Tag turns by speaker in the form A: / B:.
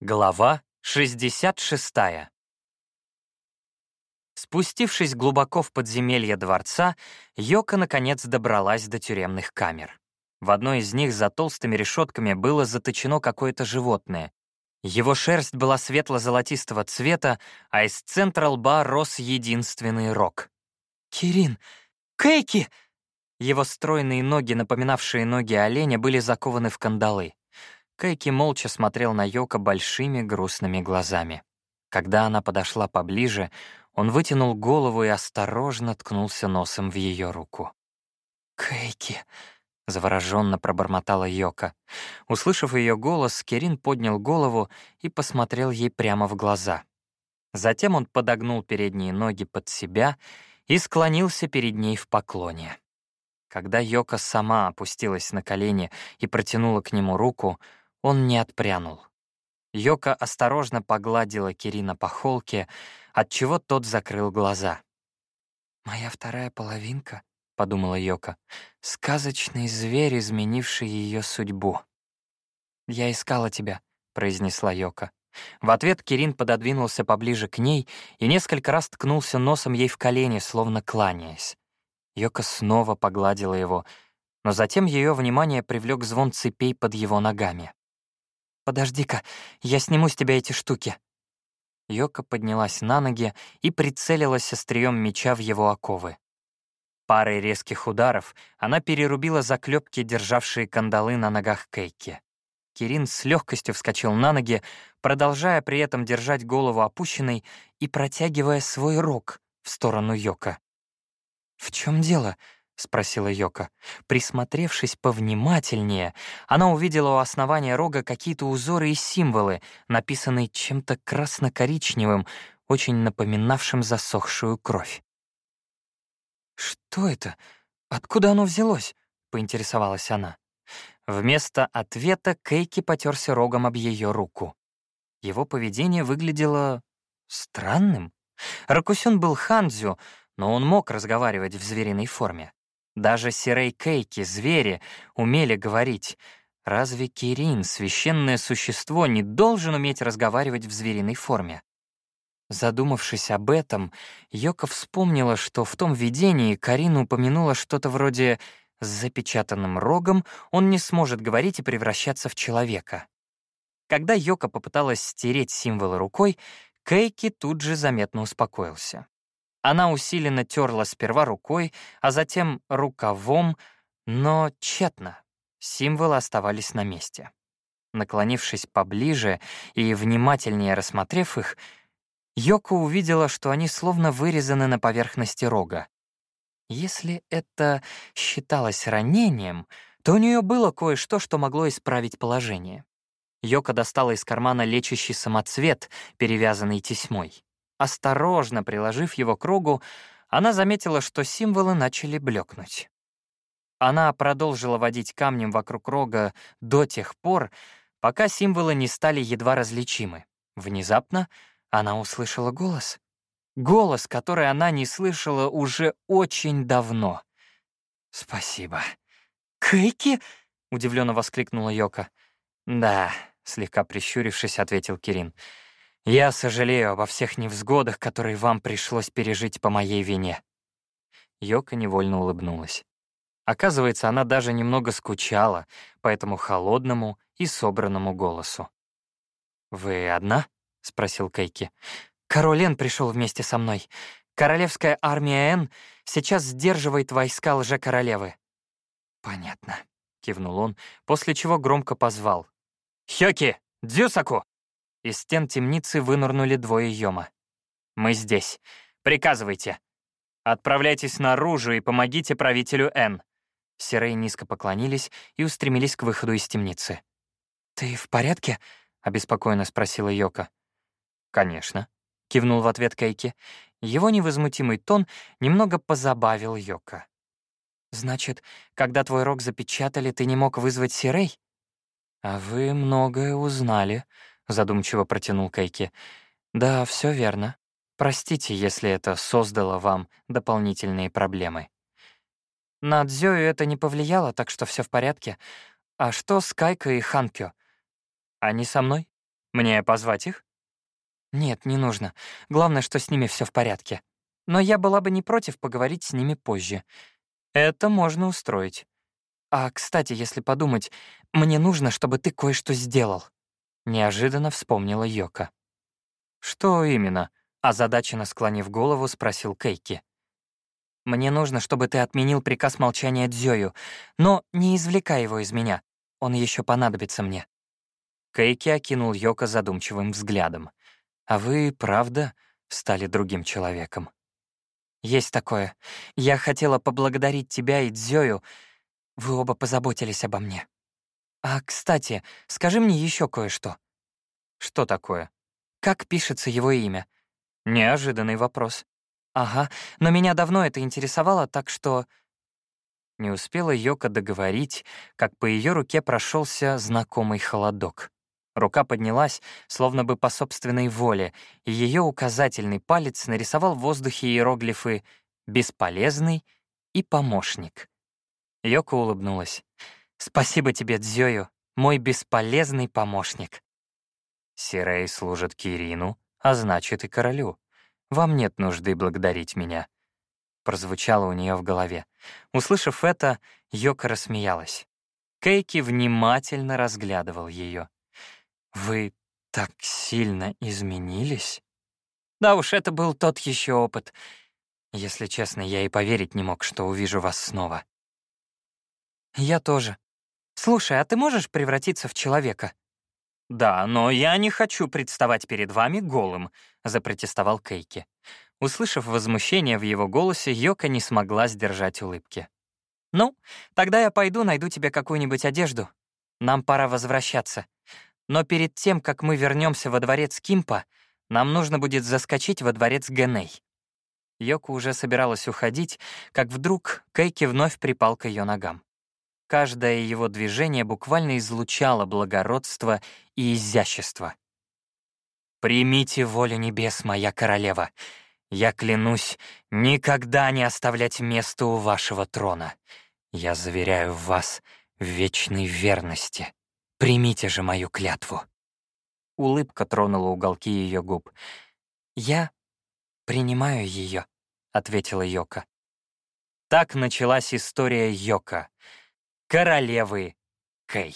A: Глава 66. Спустившись глубоко в подземелье дворца, Йока наконец добралась до тюремных камер. В одной из них за толстыми решетками было заточено какое-то животное. Его шерсть была светло-золотистого цвета, а из центра лба рос единственный рог. «Кирин! Кейки!» Его стройные ноги, напоминавшие ноги оленя, были закованы в кандалы. Кайки молча смотрел на Йока большими грустными глазами. Когда она подошла поближе, он вытянул голову и осторожно ткнулся носом в ее руку. «Кейки!» — завороженно пробормотала Йока. Услышав ее голос, Кирин поднял голову и посмотрел ей прямо в глаза. Затем он подогнул передние ноги под себя и склонился перед ней в поклоне. Когда Йока сама опустилась на колени и протянула к нему руку, он не отпрянул. Йока осторожно погладила Кирина по холке, отчего тот закрыл глаза. «Моя вторая половинка», — подумала Йока, — «сказочный зверь, изменивший ее судьбу». «Я искала тебя», — произнесла Йока. В ответ Кирин пододвинулся поближе к ней и несколько раз ткнулся носом ей в колени, словно кланяясь. Йока снова погладила его, но затем ее внимание привлек звон цепей под его ногами. «Подожди-ка, я сниму с тебя эти штуки». Йока поднялась на ноги и прицелилась острием меча в его оковы. Парой резких ударов она перерубила заклепки, державшие кандалы на ногах Кейки. Кирин с легкостью вскочил на ноги, продолжая при этом держать голову опущенной и протягивая свой рог в сторону Йока. «В чем дело?» — спросила Йока. Присмотревшись повнимательнее, она увидела у основания рога какие-то узоры и символы, написанные чем-то красно-коричневым, очень напоминавшим засохшую кровь. «Что это? Откуда оно взялось?» — поинтересовалась она. Вместо ответа Кейки потерся рогом об ее руку. Его поведение выглядело странным. Ракусюн был ханзю, но он мог разговаривать в звериной форме. Даже сирей-кейки, звери, умели говорить. Разве Кирин, священное существо, не должен уметь разговаривать в звериной форме? Задумавшись об этом, Йока вспомнила, что в том видении Карина упомянула что-то вроде «с запечатанным рогом он не сможет говорить и превращаться в человека». Когда Йока попыталась стереть символы рукой, Кейки тут же заметно успокоился. Она усиленно терла сперва рукой, а затем рукавом, но тщетно. Символы оставались на месте. Наклонившись поближе и внимательнее рассмотрев их, Йоко увидела, что они словно вырезаны на поверхности рога. Если это считалось ранением, то у нее было кое-что, что могло исправить положение. Йока достала из кармана лечащий самоцвет, перевязанный тесьмой. Осторожно приложив его к рогу, она заметила, что символы начали блекнуть. Она продолжила водить камнем вокруг рога до тех пор, пока символы не стали едва различимы. Внезапно она услышала голос. Голос, который она не слышала уже очень давно. «Спасибо». «Кейки?» — удивленно воскликнула Йока. «Да», — слегка прищурившись, ответил Кирин. Я сожалею обо всех невзгодах, которые вам пришлось пережить по моей вине». Йока невольно улыбнулась. Оказывается, она даже немного скучала по этому холодному и собранному голосу. «Вы одна?» — спросил Кейки. «Король Эн пришел вместе со мной. Королевская армия Эн сейчас сдерживает войска лже-королевы». «Понятно», — кивнул он, после чего громко позвал. «Хёки! Дзюсаку!» Из стен темницы вынырнули двое Йома. «Мы здесь. Приказывайте. Отправляйтесь наружу и помогите правителю Н». Сирей низко поклонились и устремились к выходу из темницы. «Ты в порядке?» — обеспокоенно спросила Йока. «Конечно», — кивнул в ответ Кейки. Его невозмутимый тон немного позабавил Йока. «Значит, когда твой рог запечатали, ты не мог вызвать Сирей?» «А вы многое узнали», задумчиво протянул Кайки. Да, все верно. Простите, если это создало вам дополнительные проблемы. На Дзёю это не повлияло, так что все в порядке. А что с Кайко и Ханкё? Они со мной? Мне позвать их? Нет, не нужно. Главное, что с ними все в порядке. Но я была бы не против поговорить с ними позже. Это можно устроить. А, кстати, если подумать, мне нужно, чтобы ты кое-что сделал. Неожиданно вспомнила Йока. Что именно? Озадаченно склонив голову, спросил Кейки. «Мне нужно, чтобы ты отменил приказ молчания Дзёю, но не извлекай его из меня. Он еще понадобится мне». Кейки окинул Йока задумчивым взглядом. «А вы, правда, стали другим человеком?» «Есть такое. Я хотела поблагодарить тебя и Дзёю. Вы оба позаботились обо мне. А, кстати, скажи мне еще кое-что». «Что такое?» «Как пишется его имя?» Неожиданный вопрос. «Ага, но меня давно это интересовало, так что...» Не успела Йока договорить, как по ее руке прошелся знакомый холодок. Рука поднялась, словно бы по собственной воле, и ее указательный палец нарисовал в воздухе иероглифы «бесполезный» и «помощник». Йока улыбнулась. «Спасибо тебе, Дзёю, мой бесполезный помощник». Сирей служит Кирину, а значит и королю. Вам нет нужды благодарить меня». Прозвучало у нее в голове. Услышав это, Йока рассмеялась. Кейки внимательно разглядывал ее. «Вы так сильно изменились?» «Да уж, это был тот еще опыт. Если честно, я и поверить не мог, что увижу вас снова». «Я тоже. Слушай, а ты можешь превратиться в человека?» «Да, но я не хочу представать перед вами голым», — запротестовал Кейки. Услышав возмущение в его голосе, Йока не смогла сдержать улыбки. «Ну, тогда я пойду найду тебе какую-нибудь одежду. Нам пора возвращаться. Но перед тем, как мы вернемся во дворец Кимпа, нам нужно будет заскочить во дворец Геней». Йока уже собиралась уходить, как вдруг Кейки вновь припал к ее ногам. Каждое его движение буквально излучало благородство и изящество. «Примите волю небес, моя королева. Я клянусь никогда не оставлять место у вашего трона. Я заверяю вас в вечной верности. Примите же мою клятву». Улыбка тронула уголки ее губ. «Я принимаю ее», — ответила Йока. Так началась история Йока — королевы Кэй.